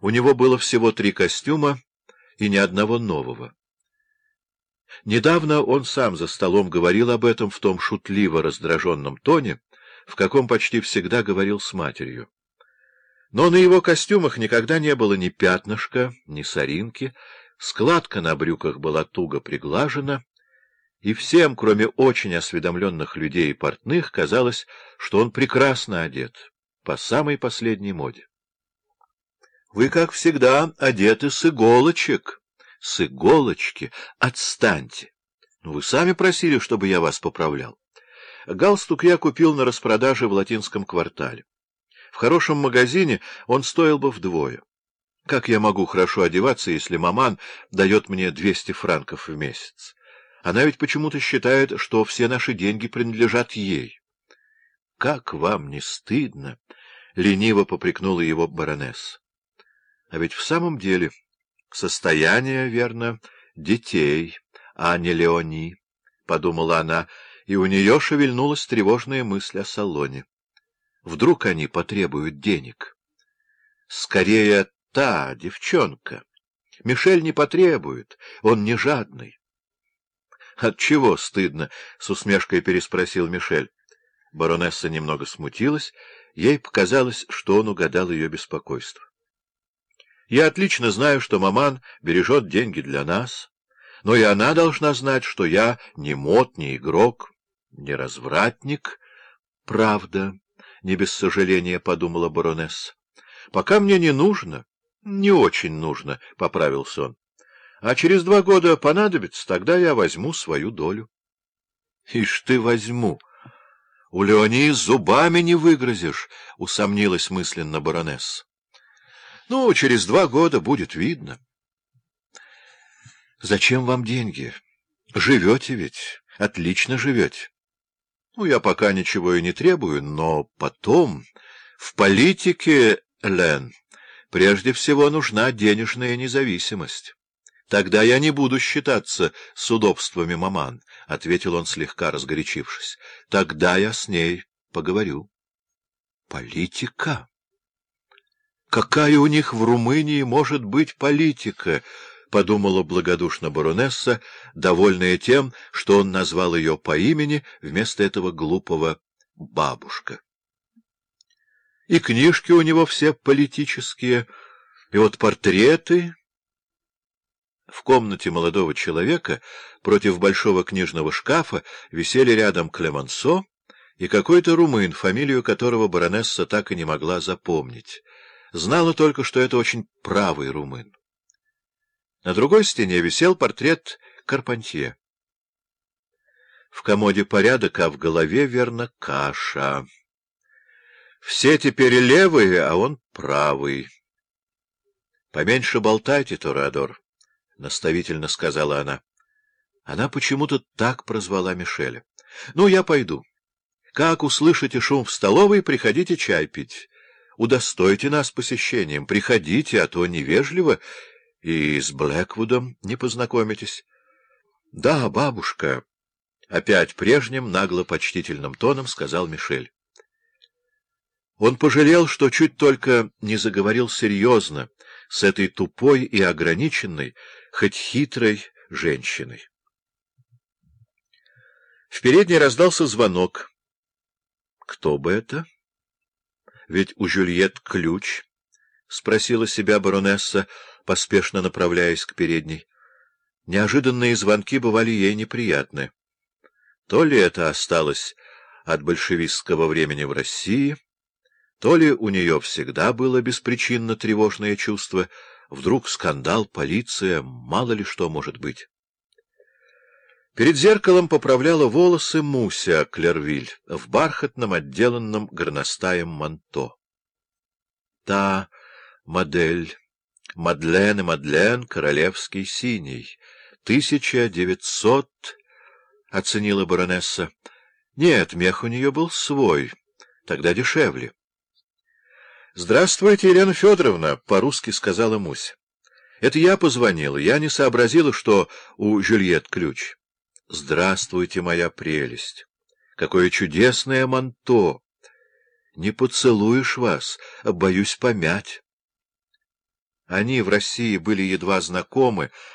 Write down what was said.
У него было всего три костюма и ни одного нового. Недавно он сам за столом говорил об этом в том шутливо раздраженном тоне, в каком почти всегда говорил с матерью. Но на его костюмах никогда не было ни пятнышка, ни соринки, складка на брюках была туго приглажена, и всем, кроме очень осведомленных людей и портных, казалось, что он прекрасно одет, по самой последней моде. — Вы, как всегда, одеты с иголочек. — С иголочки. Отстаньте. Ну, вы сами просили, чтобы я вас поправлял. Галстук я купил на распродаже в латинском квартале. В хорошем магазине он стоил бы вдвое. Как я могу хорошо одеваться, если маман дает мне 200 франков в месяц? Она ведь почему-то считает, что все наши деньги принадлежат ей. — Как вам не стыдно? — лениво попрекнула его баронесса. — А ведь в самом деле состояние, верно, детей, а не Леони, — подумала она, и у нее шевельнулась тревожная мысль о салоне. Вдруг они потребуют денег? Скорее, та девчонка. Мишель не потребует, он не жадный. От чего стыдно? — с усмешкой переспросил Мишель. Баронесса немного смутилась. Ей показалось, что он угадал ее беспокойство. — Я отлично знаю, что маман бережет деньги для нас, но и она должна знать, что я не мод, не игрок, не развратник. — Правда, — не без сожаления подумала баронесса. — Пока мне не нужно, не очень нужно, — поправился он. А через два года понадобится, тогда я возьму свою долю. — Ишь ты возьму! У Леонии зубами не выгрозишь, — усомнилась мысленно баронесса. — Ну, через два года будет видно. — Зачем вам деньги? Живете ведь, отлично живете. Ну, я пока ничего и не требую, но потом... В политике, Лен, прежде всего нужна денежная независимость. Тогда я не буду считаться с удобствами маман, — ответил он, слегка разгорячившись. — Тогда я с ней поговорю. — Политика? Какая у них в Румынии может быть политика? — подумала благодушно баронесса, довольная тем, что он назвал ее по имени вместо этого глупого «бабушка». И книжки у него все политические, и вот портреты... В комнате молодого человека против большого книжного шкафа висели рядом Клемансо и какой-то румын, фамилию которого баронесса так и не могла запомнить. Знала только, что это очень правый румын. На другой стене висел портрет Карпантье. В комоде порядок, а в голове, верно, каша. Все теперь левые, а он правый. Поменьше болтайте, Торадор. — наставительно сказала она. Она почему-то так прозвала Мишеля. — Ну, я пойду. Как услышите шум в столовой, приходите чай пить. Удостойте нас посещением. Приходите, а то невежливо, и с Блэквудом не познакомитесь. — Да, бабушка, — опять прежним нагло-почтительным тоном сказал Мишель. Он пожалел, что чуть только не заговорил серьезно с этой тупой и ограниченной, хоть хитрой женщиной. В передней раздался звонок. Кто бы это? Ведь у Жюльет ключ, — спросила себя баронесса, поспешно направляясь к передней. Неожиданные звонки бывали ей неприятны. То ли это осталось от большевистского времени в России, то ли у нее всегда было беспричинно тревожное чувство — Вдруг скандал, полиция, мало ли что может быть. Перед зеркалом поправляла волосы Муся Клервиль в бархатном отделанном горностаем манто. Та модель, Мадлен и Мадлен, королевский синий, тысяча девятьсот, оценила баронесса. Нет, мех у нее был свой, тогда дешевле. «Здравствуйте, Елена Федоровна», — по-русски сказала Муся. «Это я позвонила. Я не сообразила, что у Жюльет ключ». «Здравствуйте, моя прелесть! Какое чудесное манто! Не поцелуешь вас, боюсь помять». они в России были едва знакомы,